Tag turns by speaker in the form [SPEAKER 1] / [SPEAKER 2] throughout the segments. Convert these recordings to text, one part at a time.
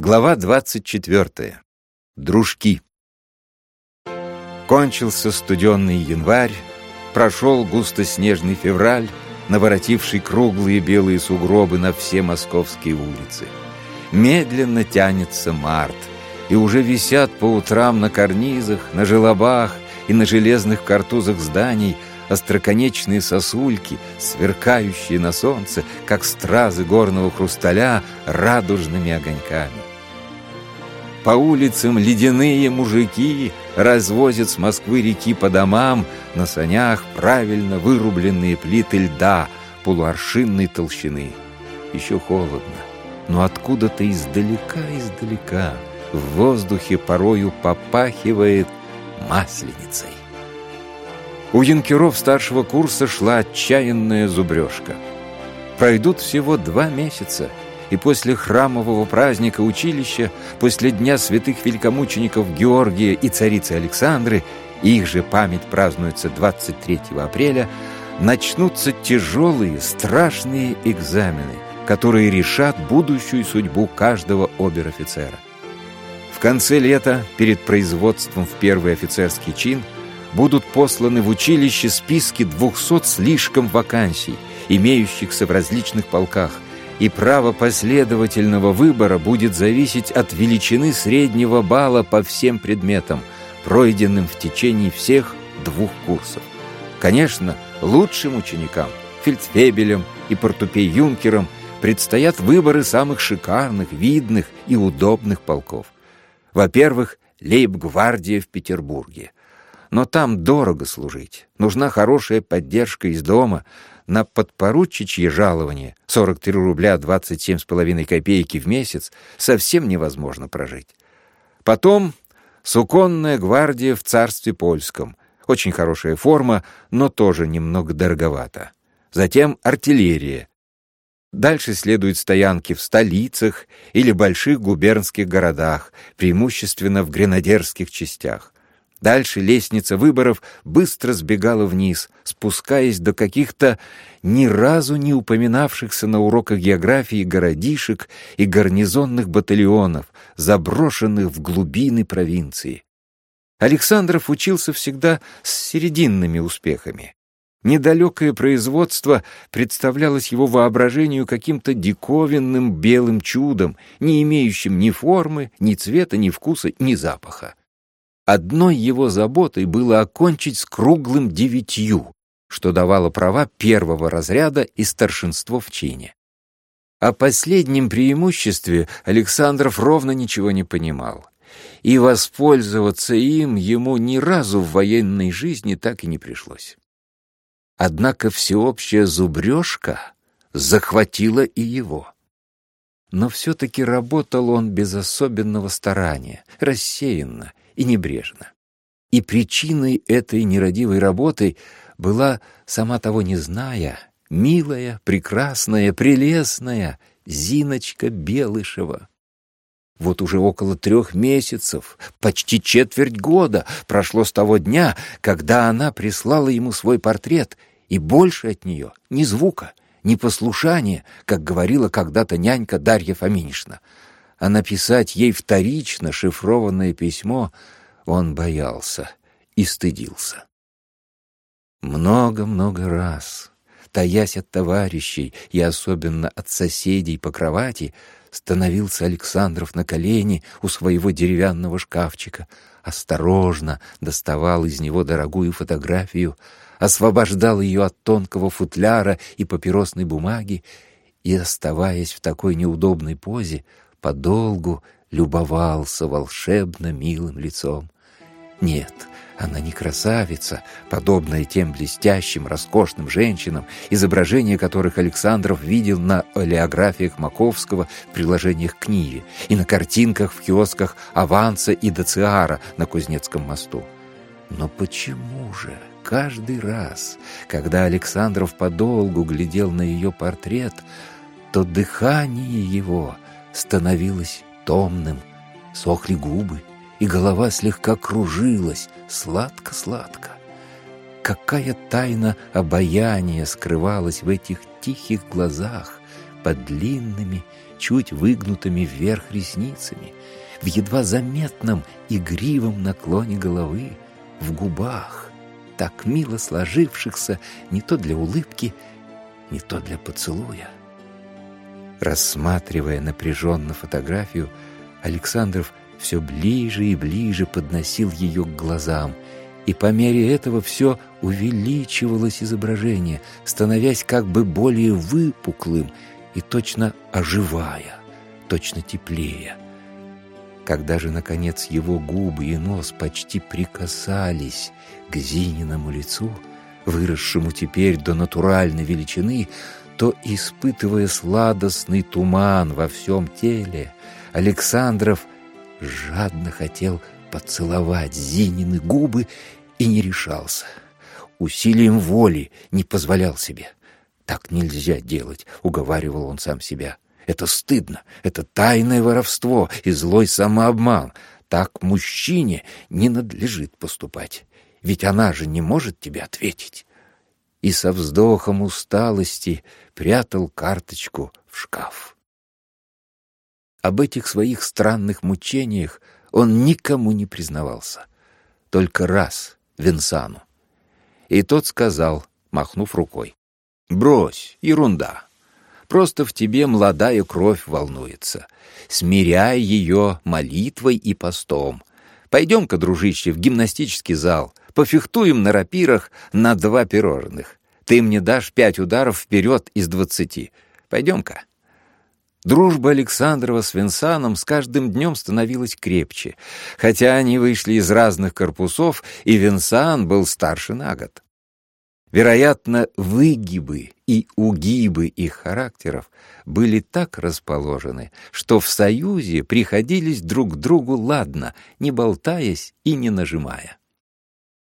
[SPEAKER 1] Глава 24. Дружки. Кончился студенный январь, прошел густо-снежный февраль, наворотивший круглые белые сугробы на все московские улицы. Медленно тянется март, и уже висят по утрам на карнизах, на желобах и на железных картузах зданий остроконечные сосульки, сверкающие на солнце, как стразы горного хрусталя радужными огоньками. По улицам ледяные мужики развозят с Москвы-реки по домам на санях правильно вырубленные плиты льда полуаршинной толщины. Еще холодно, но откуда-то издалека-издалека в воздухе порою попахивает масленицей. У янкеров старшего курса шла отчаянная зубрежка. Пройдут всего два месяца — и после храмового праздника училища, после Дня святых великомучеников Георгия и царицы Александры, их же память празднуется 23 апреля, начнутся тяжелые, страшные экзамены, которые решат будущую судьбу каждого обер-офицера. В конце лета, перед производством в первый офицерский чин, будут посланы в училище списки 200 слишком вакансий, имеющихся в различных полках – и право последовательного выбора будет зависеть от величины среднего балла по всем предметам, пройденным в течение всех двух курсов. Конечно, лучшим ученикам, фельдфебелям и портупей-юнкерам предстоят выборы самых шикарных, видных и удобных полков. Во-первых, лейб-гвардия в Петербурге. Но там дорого служить, нужна хорошая поддержка из дома – на подпоручичье жалование 43 рубля 27,5 копейки в месяц совсем невозможно прожить. Потом суконная гвардия в царстве польском. Очень хорошая форма, но тоже немного дороговато. Затем артиллерия. Дальше следуют стоянки в столицах или больших губернских городах, преимущественно в гренадерских частях. Дальше лестница выборов быстро сбегала вниз, спускаясь до каких-то ни разу не упоминавшихся на уроках географии городишек и гарнизонных батальонов, заброшенных в глубины провинции. Александров учился всегда с серединными успехами. Недалекое производство представлялось его воображению каким-то диковинным белым чудом, не имеющим ни формы, ни цвета, ни вкуса, ни запаха. Одной его заботой было окончить с круглым девятью, что давало права первого разряда и старшинство в чине. О последнем преимуществе Александров ровно ничего не понимал, и воспользоваться им ему ни разу в военной жизни так и не пришлось. Однако всеобщая зубрежка захватила и его. Но все-таки работал он без особенного старания, рассеянно, и небрежно. И причиной этой нерадивой работы была, сама того не зная, милая, прекрасная, прелестная Зиночка Белышева. Вот уже около трех месяцев, почти четверть года прошло с того дня, когда она прислала ему свой портрет, и больше от нее ни звука, ни послушания, как говорила когда-то нянька Дарья Фоминишна а написать ей вторично шифрованное письмо он боялся и стыдился. Много-много раз, таясь от товарищей и особенно от соседей по кровати, становился Александров на колени у своего деревянного шкафчика, осторожно доставал из него дорогую фотографию, освобождал ее от тонкого футляра и папиросной бумаги и, оставаясь в такой неудобной позе, подолгу любовался волшебно милым лицом. Нет, она не красавица, подобная тем блестящим, роскошным женщинам, изображения которых Александров видел на олеографиях Маковского в приложениях к Ниве и на картинках в киосках Аванса и Дациара на Кузнецком мосту. Но почему же каждый раз, когда Александров подолгу глядел на ее портрет, то дыхание его — становилось томным, сохли губы, и голова слегка кружилась, сладко-сладко. Какая тайна обаяния скрывалась в этих тихих глазах под длинными чуть выгнутыми вверх ресницами, в едва заметном игривом наклоне головы, в губах, так мило сложившихся не то для улыбки, не то для поцелуя. Рассматривая напряженно фотографию, Александров все ближе и ближе подносил ее к глазам, и по мере этого все увеличивалось изображение, становясь как бы более выпуклым и точно оживая, точно теплее. Когда же, наконец, его губы и нос почти прикасались к Зининому лицу, выросшему теперь до натуральной величины, то, испытывая сладостный туман во всем теле, Александров жадно хотел поцеловать Зинины губы и не решался. Усилием воли не позволял себе. «Так нельзя делать», — уговаривал он сам себя. «Это стыдно, это тайное воровство и злой самообман. Так мужчине не надлежит поступать, ведь она же не может тебе ответить». И со вздохом усталости прятал карточку в шкаф. Об этих своих странных мучениях он никому не признавался. Только раз Винсану. И тот сказал, махнув рукой, «Брось, ерунда. Просто в тебе молодая кровь волнуется. Смиряй ее молитвой и постом. Пойдем-ка, дружище, в гимнастический зал, пофехтуем на рапирах на два пирожных. Ты мне дашь пять ударов вперед из двадцати. Пойдем-ка». Дружба Александрова с Винсаном с каждым днем становилась крепче, хотя они вышли из разных корпусов, и Винсан был старше на год. Вероятно, выгибы и угибы их характеров были так расположены, что в союзе приходились друг другу ладно, не болтаясь и не нажимая.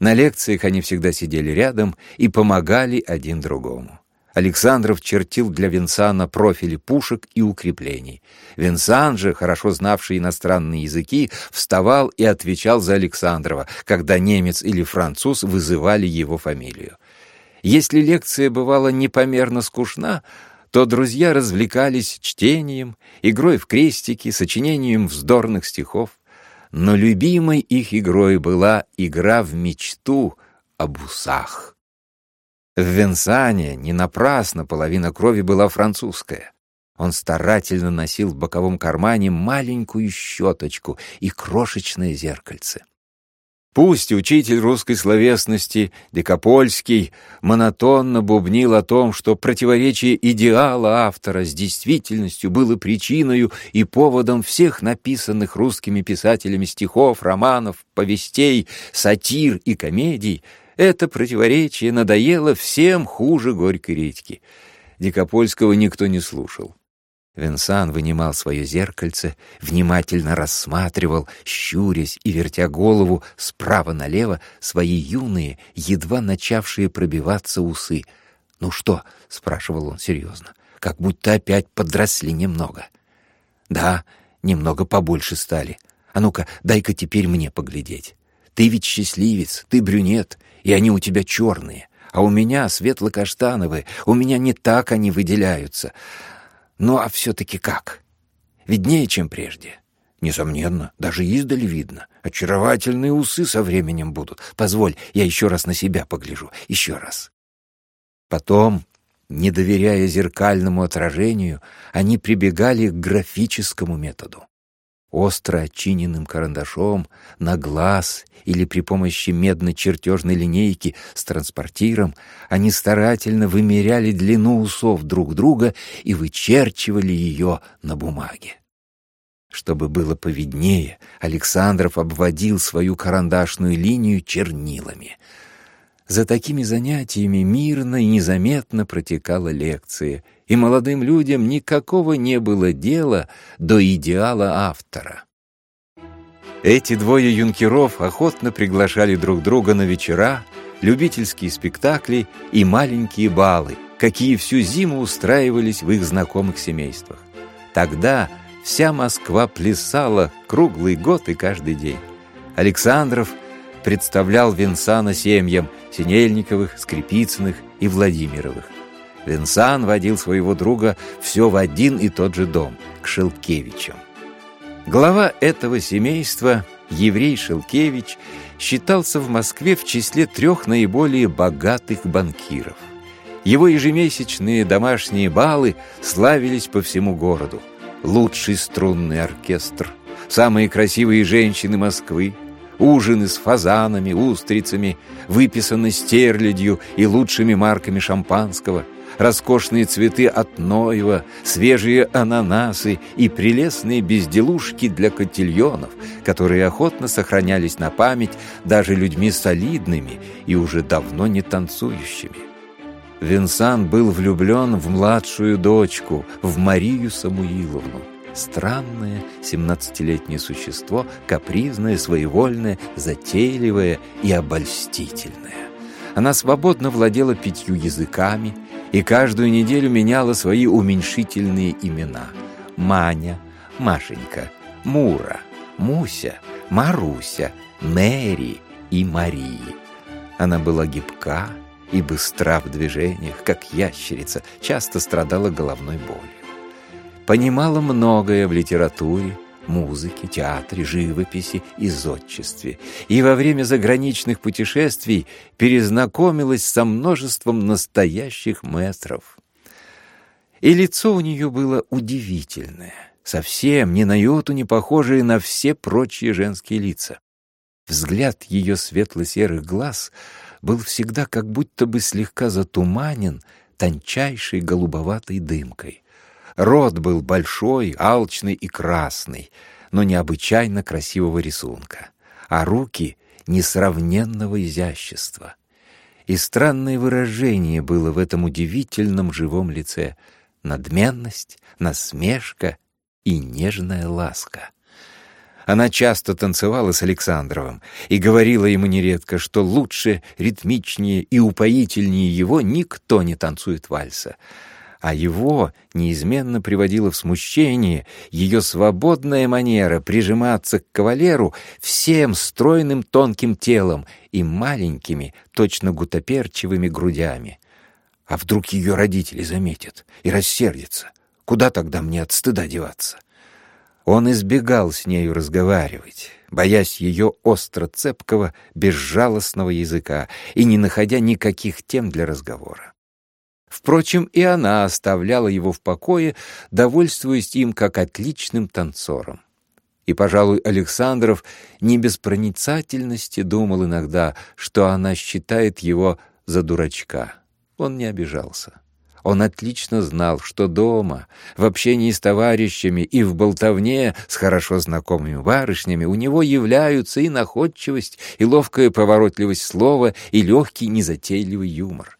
[SPEAKER 1] На лекциях они всегда сидели рядом и помогали один другому. Александров чертил для Винсана профили пушек и укреплений. Винсан же, хорошо знавший иностранные языки, вставал и отвечал за Александрова, когда немец или француз вызывали его фамилию. Если лекция бывала непомерно скучна, то друзья развлекались чтением, игрой в крестики, сочинением вздорных стихов. Но любимой их игрой была игра в мечту об усах. В Венсане не напрасно половина крови была французская. Он старательно носил в боковом кармане маленькую щеточку и крошечное зеркальце. Пусть учитель русской словесности, Декопольский, монотонно бубнил о том, что противоречие идеала автора с действительностью было причиной и поводом всех написанных русскими писателями стихов, романов, повестей, сатир и комедий — это противоречие надоело всем хуже горькой редьки. Дикопольского никто не слушал. Венсан вынимал свое зеркальце, внимательно рассматривал, щурясь и вертя голову справа налево свои юные, едва начавшие пробиваться усы. «Ну что?» — спрашивал он серьезно. «Как будто опять подросли немного». «Да, немного побольше стали. А ну-ка, дай-ка теперь мне поглядеть. Ты ведь счастливец, ты брюнет, и они у тебя черные, а у меня светло-каштановые, у меня не так они выделяются. Ну а все-таки как? Виднее, чем прежде. Несомненно, даже издали видно. Очаровательные усы со временем будут. Позволь, я еще раз на себя погляжу. Еще раз. Потом, не доверяя зеркальному отражению, они прибегали к графическому методу остро отчиненным карандашом, на глаз или при помощи медно-чертежной линейки с транспортиром, они старательно вымеряли длину усов друг друга и вычерчивали ее на бумаге. Чтобы было повиднее, Александров обводил свою карандашную линию чернилами. За такими занятиями мирно и незаметно протекала лекция — и молодым людям никакого не было дела до идеала автора. Эти двое юнкеров охотно приглашали друг друга на вечера, любительские спектакли и маленькие балы, какие всю зиму устраивались в их знакомых семействах. Тогда вся Москва плясала круглый год и каждый день. Александров представлял Винсана семьям Синельниковых, Скрипицыных и Владимировых. Винсан водил своего друга все в один и тот же дом, к Шелкевичам. Глава этого семейства, еврей Шелкевич, считался в Москве в числе трех наиболее богатых банкиров. Его ежемесячные домашние балы славились по всему городу. Лучший струнный оркестр, самые красивые женщины Москвы, ужины с фазанами, устрицами, выписанный стерлядью и лучшими марками шампанского – роскошные цветы от Ноева, свежие ананасы и прелестные безделушки для котельонов, которые охотно сохранялись на память даже людьми солидными и уже давно не танцующими. Винсан был влюблен в младшую дочку, в Марию Самуиловну. Странное семнадцатилетнее существо, капризное, своевольное, затейливое и обольстительное. Она свободно владела пятью языками, и каждую неделю меняла свои уменьшительные имена. Маня, Машенька, Мура, Муся, Маруся, Мэри и Марии. Она была гибка и быстра в движениях, как ящерица, часто страдала головной болью. Понимала многое в литературе, музыке, театре, живописи и зодчестве, и во время заграничных путешествий перезнакомилась со множеством настоящих мэтров. И лицо у нее было удивительное, совсем ни на йоту не похожее на все прочие женские лица. Взгляд ее светло-серых глаз был всегда как будто бы слегка затуманен тончайшей голубоватой дымкой. Рот был большой, алчный и красный, но необычайно красивого рисунка, а руки — несравненного изящества. И странное выражение было в этом удивительном живом лице — надменность, насмешка и нежная ласка. Она часто танцевала с Александровым и говорила ему нередко, что лучше, ритмичнее и упоительнее его никто не танцует вальса — а его неизменно приводило в смущение ее свободная манера прижиматься к кавалеру всем стройным тонким телом и маленькими, точно гутоперчивыми грудями. А вдруг ее родители заметят и рассердятся? Куда тогда мне от стыда деваться? Он избегал с нею разговаривать, боясь ее остро-цепкого, безжалостного языка и не находя никаких тем для разговора. Впрочем, и она оставляла его в покое, довольствуясь им как отличным танцором. И, пожалуй, Александров не без проницательности думал иногда, что она считает его за дурачка. Он не обижался. Он отлично знал, что дома, в общении с товарищами и в болтовне с хорошо знакомыми барышнями у него являются и находчивость, и ловкая поворотливость слова, и легкий незатейливый юмор.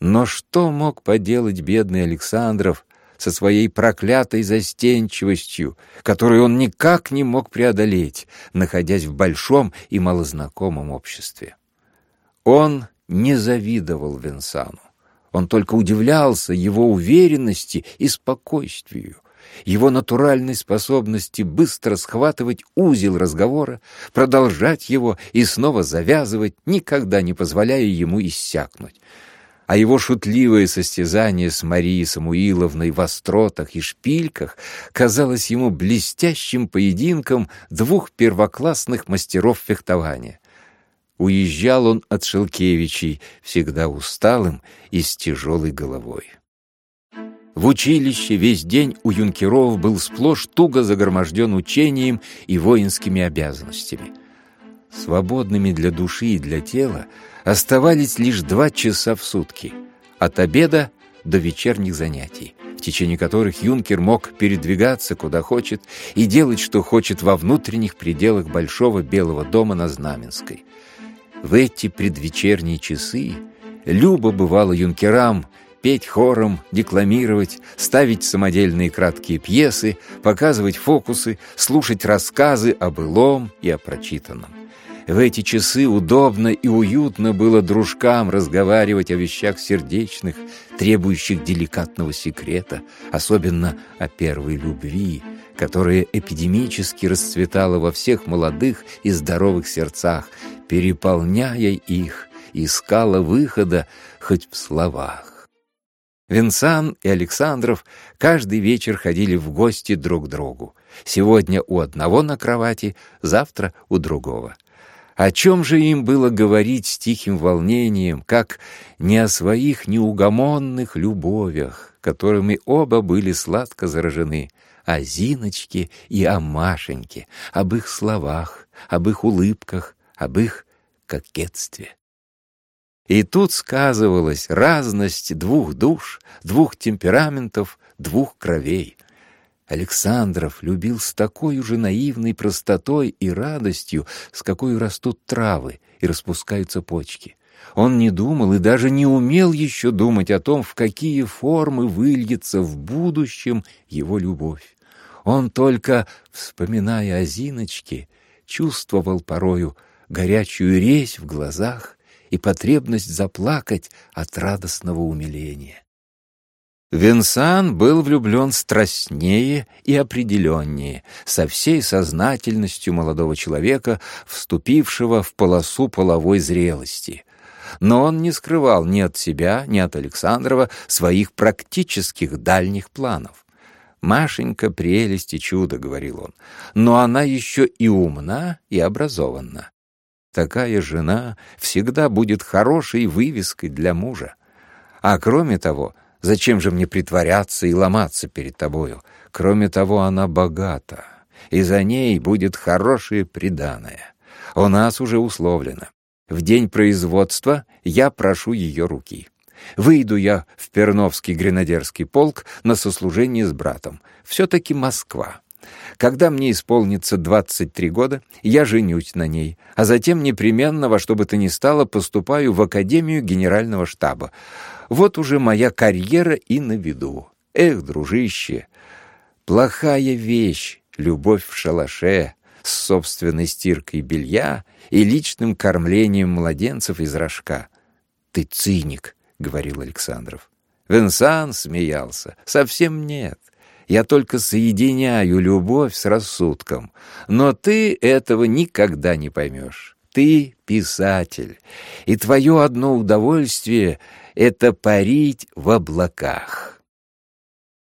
[SPEAKER 1] Но что мог поделать бедный Александров со своей проклятой застенчивостью, которую он никак не мог преодолеть, находясь в большом и малознакомом обществе? Он не завидовал Венсану. Он только удивлялся его уверенности и спокойствию, его натуральной способности быстро схватывать узел разговора, продолжать его и снова завязывать, никогда не позволяя ему иссякнуть а его шутливое состязание с Марией Самуиловной в остротах и шпильках казалось ему блестящим поединком двух первоклассных мастеров фехтования. Уезжал он от Шелкевичей, всегда усталым и с тяжелой головой. В училище весь день у юнкеров был сплошь туго загроможден учением и воинскими обязанностями. Свободными для души и для тела Оставались лишь два часа в сутки, от обеда до вечерних занятий, в течение которых юнкер мог передвигаться куда хочет и делать, что хочет во внутренних пределах Большого Белого дома на Знаменской. В эти предвечерние часы любо бывало юнкерам петь хором, декламировать, ставить самодельные краткие пьесы, показывать фокусы, слушать рассказы о былом и о прочитанном. В эти часы удобно и уютно было дружкам разговаривать о вещах сердечных, требующих деликатного секрета, особенно о первой любви, которая эпидемически расцветала во всех молодых и здоровых сердцах, переполняя их, искала выхода хоть в словах. Винсан и Александров каждый вечер ходили в гости друг к другу. Сегодня у одного на кровати, завтра у другого. О чем же им было говорить с тихим волнением, как не о своих неугомонных любовях, которыми оба были сладко заражены, о Зиночке и о Машеньке, об их словах, об их улыбках, об их кокетстве. И тут сказывалась разность двух душ, двух темпераментов, двух кровей. Александров любил с такой же наивной простотой и радостью, с какой растут травы и распускаются почки. Он не думал и даже не умел еще думать о том, в какие формы выльется в будущем его любовь. Он только, вспоминая о Зиночке, чувствовал порою горячую резь в глазах и потребность заплакать от радостного умиления. Винсан был влюблен страстнее и определеннее, со всей сознательностью молодого человека, вступившего в полосу половой зрелости. Но он не скрывал ни от себя, ни от Александрова своих практических дальних планов. «Машенька — прелесть и чудо», — говорил он, — «но она еще и умна, и образованна. Такая жена всегда будет хорошей вывеской для мужа. А кроме того, зачем же мне притворяться и ломаться перед тобою? Кроме того, она богата, и за ней будет хорошее приданое. У нас уже условлено. В день производства я прошу ее руки. Выйду я в Перновский гренадерский полк на сослужение с братом. Все-таки Москва. Когда мне исполнится 23 года, я женюсь на ней, а затем непременно во что бы то ни стало поступаю в Академию Генерального штаба. Вот уже моя карьера и на виду. Эх, дружище, плохая вещь — любовь в шалаше с собственной стиркой белья и личным кормлением младенцев из рожка. «Ты циник», — говорил Александров. Венсан смеялся. «Совсем нет. Я только соединяю любовь с рассудком. Но ты этого никогда не поймешь. Ты писатель, и твое одно удовольствие — это парить в облаках».